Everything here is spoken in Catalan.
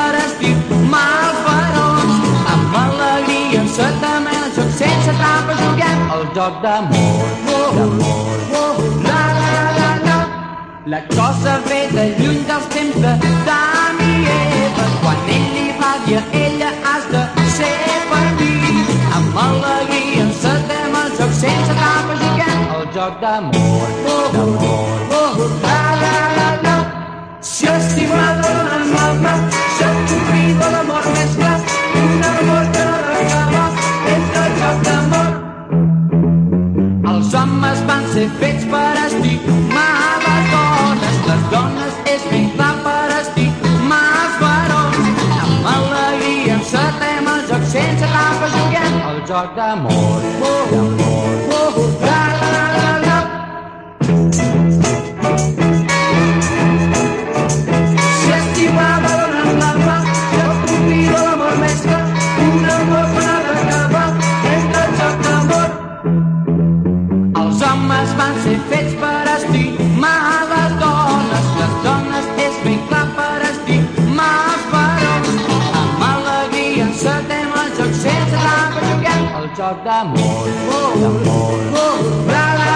faràs dir malferons. Amb alegria, amb certa mena, joc sense trampa, juguem el joc d'amor, d'amor. La, la, la, la, la cosa ve de lluny dels temps de Dami i Eva. Quan ell li va dir ella has de ser per mi. Amb alegria, amb certa joc sense trampa, juguem el joc d'amor, d'amor. La, ser fets per estimar les dones, les dones és clar per estimar els barons. Amb alegria encetem el joc sense trampa, juguem el joc d'amor, d'amor. La, la, la, la. Si estimava donen l'alma, jo convido l'amor fets per estimar les dones, les dones és ben clar per estimar els barons. Amb alegria encetem el joc. Sense trampa, juguem el joc d'amor, d'amor.